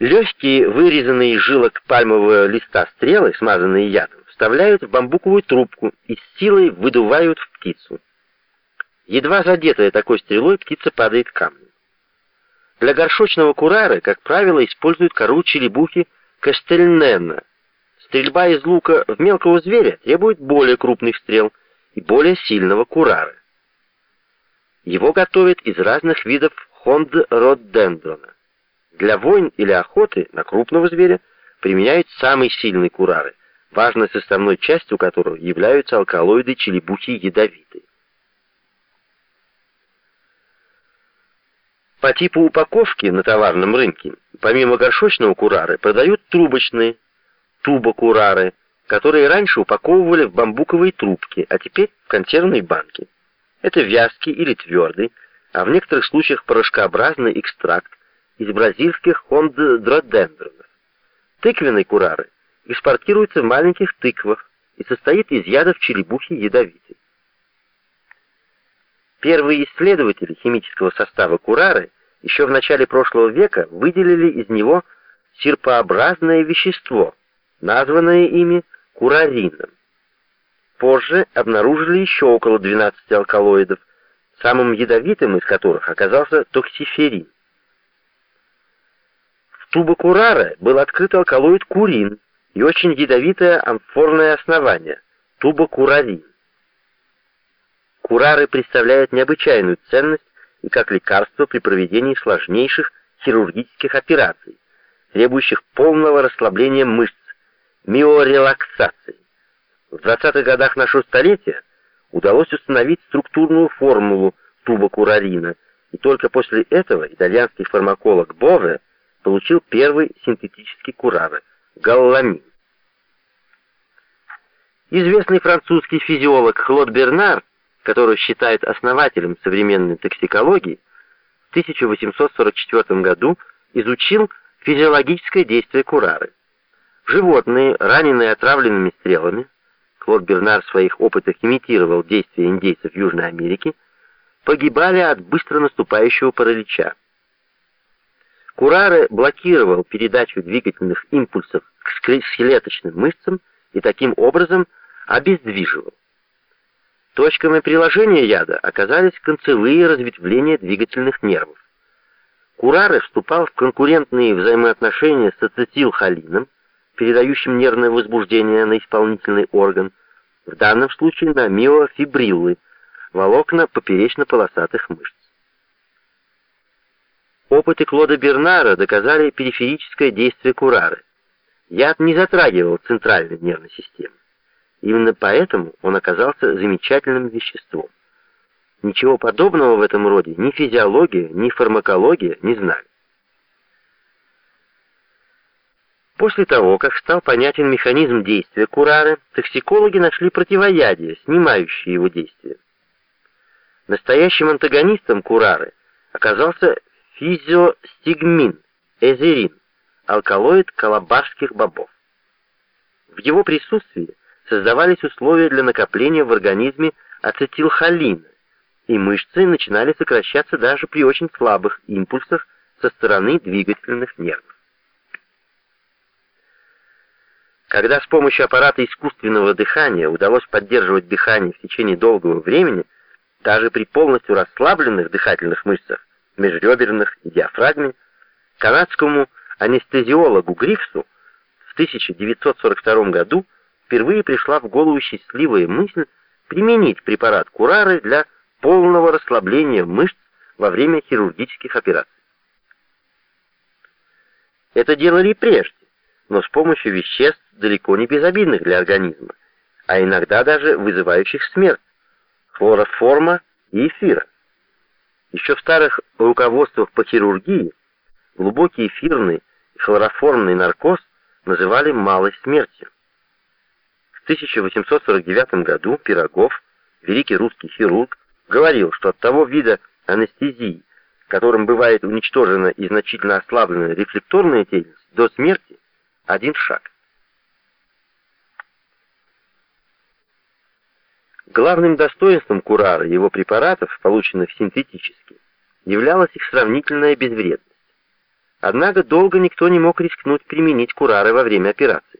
Легкие, вырезанные из жилок пальмового листа стрелы, смазанные ядом, вставляют в бамбуковую трубку и с силой выдувают в птицу. Едва задетая такой стрелой, птица падает камнем. Для горшочного курары, как правило, используют кору черепухи кастельнена. Стрельба из лука в мелкого зверя требует более крупных стрел и более сильного курара. Его готовят из разных видов хонд-роддендрона. Для войн или охоты на крупного зверя применяют самый сильный курары, важной составной частью которого являются алкалоиды челебухи ядовитые. По типу упаковки на товарном рынке, помимо горшочного курары, продают трубочные тубокурары, которые раньше упаковывали в бамбуковые трубки, а теперь в консервные банки. Это вязкий или твердый, а в некоторых случаях порошкообразный экстракт из бразильских хондродендронов. Тыквенные курары экспортируются в маленьких тыквах и состоит из ядов черепухи ядовитой. Первые исследователи химического состава курары еще в начале прошлого века выделили из него серпообразное вещество, названное ими курарином. Позже обнаружили еще около 12 алкалоидов, самым ядовитым из которых оказался токсиферин. В тубокурара был открыт алкалоид курин и очень ядовитое амфорное основание – тубокурарин. Курары представляют необычайную ценность и как лекарство при проведении сложнейших хирургических операций, требующих полного расслабления мышц, миорелаксации. В 20-х годах нашего столетия удалось установить структурную формулу тубокурарина, и только после этого итальянский фармаколог Бове получил первый синтетический курары – галламин. Известный французский физиолог Клод Бернар которую считает основателем современной токсикологии, в 1844 году изучил физиологическое действие курары. Животные, раненые отравленными стрелами, Клод Бернар в своих опытах имитировал действия индейцев Южной Америки, погибали от быстро наступающего паралича. Курары блокировал передачу двигательных импульсов к скелеточным мышцам и таким образом обездвиживал. Точками приложения яда оказались концевые разветвления двигательных нервов. Курары вступал в конкурентные взаимоотношения с ацетилхолином, передающим нервное возбуждение на исполнительный орган, в данном случае на миофибриллы, волокна поперечно-полосатых мышц. Опыты Клода Бернара доказали периферическое действие курары. Яд не затрагивал центральной нервной системы. Именно поэтому он оказался замечательным веществом. Ничего подобного в этом роде ни физиология, ни фармакология не знали. После того, как стал понятен механизм действия курары, токсикологи нашли противоядие, снимающее его действие. Настоящим антагонистом курары оказался физиостигмин, эзерин, алкалоид колобарских бобов. В его присутствии создавались условия для накопления в организме ацетилхолина, и мышцы начинали сокращаться даже при очень слабых импульсах со стороны двигательных нервов. Когда с помощью аппарата искусственного дыхания удалось поддерживать дыхание в течение долгого времени, даже при полностью расслабленных дыхательных мышцах, межреберных диафрагме, канадскому анестезиологу Грифсу в 1942 году впервые пришла в голову счастливая мысль применить препарат курары для полного расслабления мышц во время хирургических операций. Это делали и прежде, но с помощью веществ далеко не безобидных для организма, а иногда даже вызывающих смерть, хлороформа и эфира. Еще в старых руководствах по хирургии глубокий эфирный и хлороформный наркоз называли малой смертью. 1849 году Пирогов, великий русский хирург, говорил, что от того вида анестезии, которым бывает уничтожена и значительно ослаблена рефлекторная тельность, до смерти один шаг. Главным достоинством курара его препаратов, полученных синтетически, являлась их сравнительная безвредность. Однако долго никто не мог рискнуть применить курары во время операции.